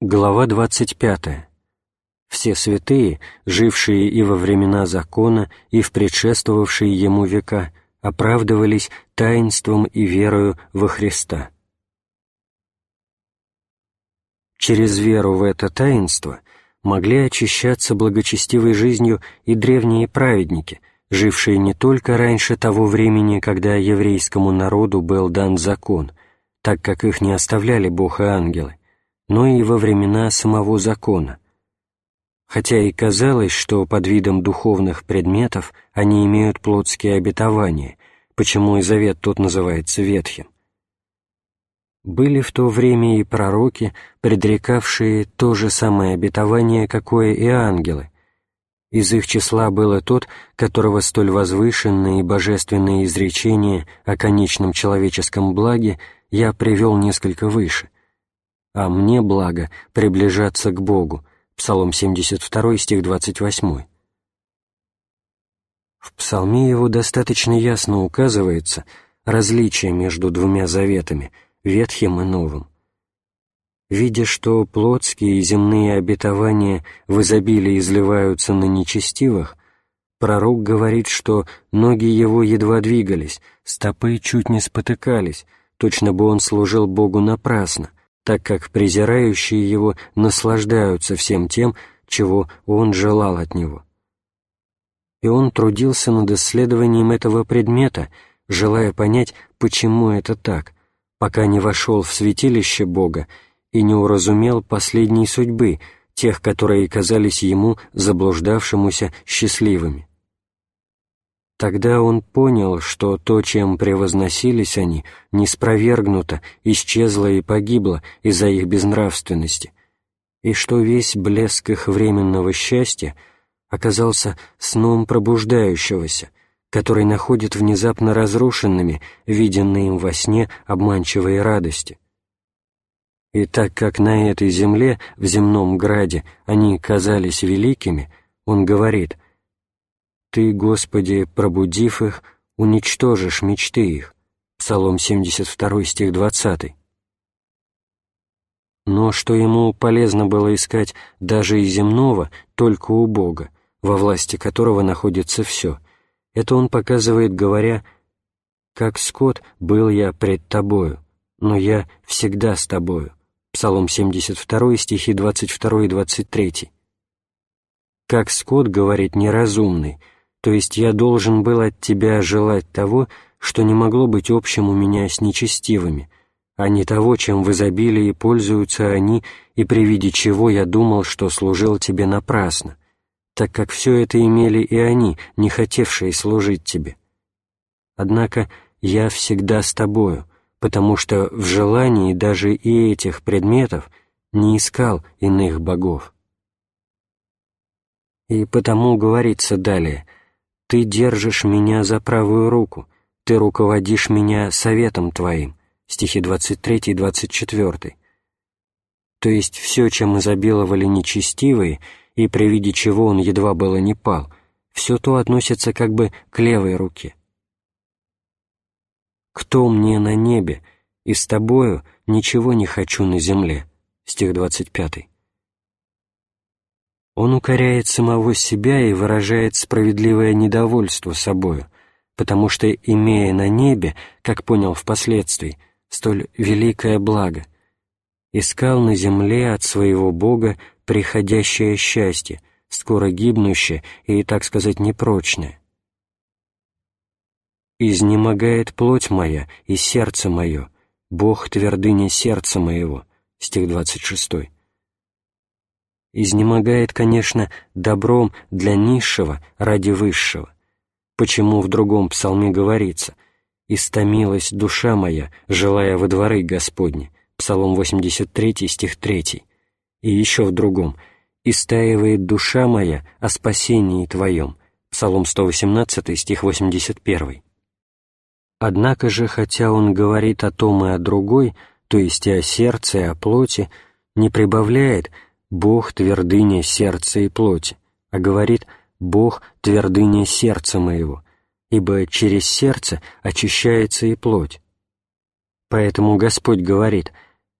Глава 25. Все святые, жившие и во времена закона, и в предшествовавшие ему века, оправдывались таинством и верою во Христа. Через веру в это таинство могли очищаться благочестивой жизнью и древние праведники, жившие не только раньше того времени, когда еврейскому народу был дан закон, так как их не оставляли Бог и ангелы, но и во времена самого закона. Хотя и казалось, что под видом духовных предметов они имеют плотские обетования, почему и завет тот называется Ветхим. Были в то время и пророки, предрекавшие то же самое обетование, какое и ангелы. Из их числа было тот, которого столь возвышенные и божественные изречения о конечном человеческом благе я привел несколько выше — а мне благо приближаться к Богу. Псалом 72, стих 28. В псалме его достаточно ясно указывается различие между двумя заветами, Ветхим и Новым. Видя, что плотские и земные обетования в изобилии изливаются на нечестивых, пророк говорит, что ноги его едва двигались, стопы чуть не спотыкались, точно бы он служил Богу напрасно, так как презирающие его наслаждаются всем тем, чего он желал от него. И он трудился над исследованием этого предмета, желая понять, почему это так, пока не вошел в святилище Бога и не уразумел последней судьбы, тех, которые казались ему, заблуждавшемуся, счастливыми. Тогда он понял, что то, чем превозносились они, не спровергнуто, исчезло и погибло из-за их безнравственности, и что весь блеск их временного счастья оказался сном пробуждающегося, который находит внезапно разрушенными виденные им во сне обманчивые радости. И так как на этой земле, в земном граде, они казались великими, он говорит — ты, Господи, пробудив их, уничтожишь мечты их. Псалом 72, стих 20. Но что ему полезно было искать даже и земного, только у Бога, во власти которого находится все, это он показывает, говоря «Как скот был я пред тобою, но я всегда с тобою». Псалом 72, стихи 22 и 23. «Как скот, — говорит неразумный, — то есть я должен был от тебя желать того, что не могло быть общим у меня с нечестивыми, а не того, чем в изобилии пользуются они, и при виде чего я думал, что служил тебе напрасно, так как все это имели и они, не хотевшие служить тебе. Однако я всегда с тобою, потому что в желании даже и этих предметов не искал иных богов. И потому говорится далее — ты держишь меня за правую руку, Ты руководишь меня советом Твоим. Стихи 23 и 24. То есть все, чем изобиловали нечестивые, и при виде чего он едва было не пал, все то относится как бы к левой руке. «Кто мне на небе, и с тобою ничего не хочу на земле» стих 25. Он укоряет самого себя и выражает справедливое недовольство собою, потому что, имея на небе, как понял впоследствии, столь великое благо, искал на земле от своего Бога приходящее счастье, скоро гибнущее и, так сказать, непрочное. «Изнемогает плоть моя и сердце мое, Бог твердыня сердца моего» стих 26 изнемогает, конечно, добром для низшего ради высшего. Почему в другом псалме говорится «Истомилась душа моя, желая во дворы Господни» Псалом 83, стих 3, и еще в другом «Истаивает душа моя о спасении Твоем» Псалом 118, стих 81. Однако же, хотя он говорит о том и о другой, то есть и о сердце, и о плоти, не прибавляет – Бог — твердыня сердца и плоти, а говорит «Бог — твердыня сердца моего», ибо через сердце очищается и плоть. Поэтому Господь говорит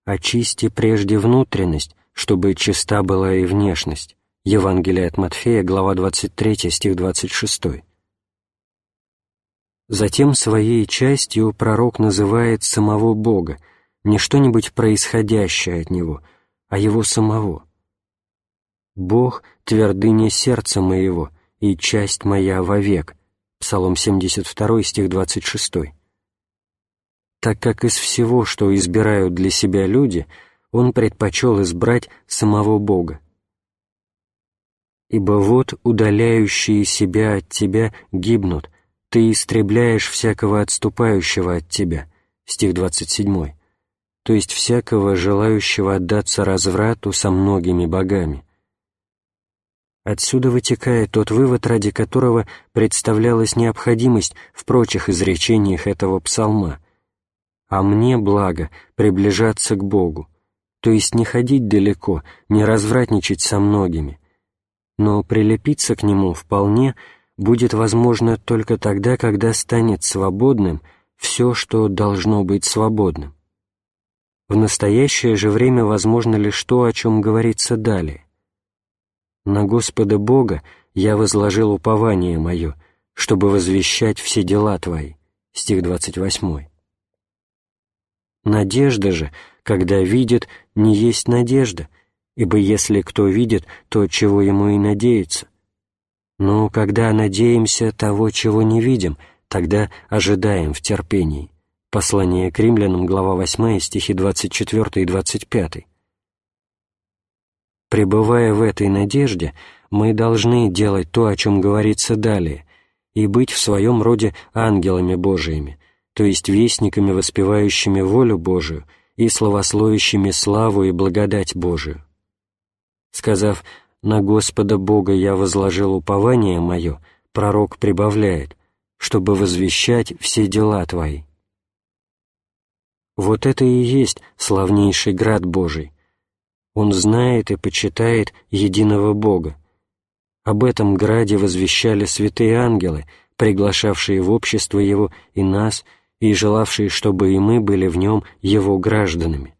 «Очисти прежде внутренность, чтобы чиста была и внешность. Евангелие от Матфея, глава 23, стих 26. Затем своей частью пророк называет самого Бога, не что-нибудь происходящее от Него, а Его самого. «Бог — твердыня сердца моего и часть моя вовек» Псалом 72, стих 26. Так как из всего, что избирают для себя люди, он предпочел избрать самого Бога. «Ибо вот удаляющие себя от тебя гибнут, ты истребляешь всякого отступающего от тебя» стих 27, то есть всякого желающего отдаться разврату со многими богами. Отсюда вытекает тот вывод, ради которого представлялась необходимость в прочих изречениях этого псалма. «А мне благо приближаться к Богу, то есть не ходить далеко, не развратничать со многими, но прилепиться к Нему вполне будет возможно только тогда, когда станет свободным все, что должно быть свободным. В настоящее же время возможно лишь то, о чем говорится далее. На Господа Бога я возложил упование мое, чтобы возвещать все дела Твои». Стих 28. Надежда же, когда видит, не есть надежда, ибо если кто видит, то чего ему и надеется. Но когда надеемся того, чего не видим, тогда ожидаем в терпении. Послание к римлянам, глава 8, стихи 24 и 25. Пребывая в этой надежде, мы должны делать то, о чем говорится далее, и быть в своем роде ангелами Божиими, то есть вестниками, воспевающими волю Божию и славословящими славу и благодать Божию. Сказав «На Господа Бога я возложил упование мое», пророк прибавляет, чтобы возвещать все дела Твои. Вот это и есть славнейший град Божий, он знает и почитает единого Бога. Об этом граде возвещали святые ангелы, приглашавшие в общество его и нас, и желавшие, чтобы и мы были в нем его гражданами.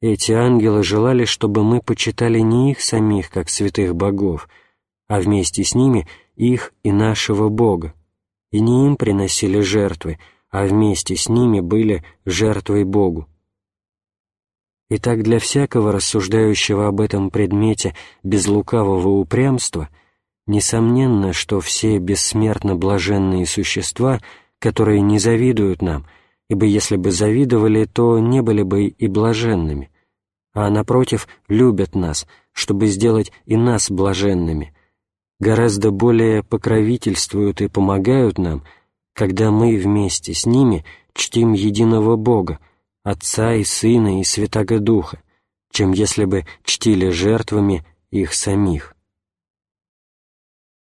Эти ангелы желали, чтобы мы почитали не их самих, как святых богов, а вместе с ними их и нашего Бога, и не им приносили жертвы, а вместе с ними были жертвой Богу. Итак, для всякого рассуждающего об этом предмете без лукавого упрямства, несомненно, что все бессмертно блаженные существа, которые не завидуют нам, ибо если бы завидовали, то не были бы и блаженными, а, напротив, любят нас, чтобы сделать и нас блаженными, гораздо более покровительствуют и помогают нам, когда мы вместе с ними чтим единого Бога, Отца и Сына и Святаго Духа, чем если бы чтили жертвами их самих.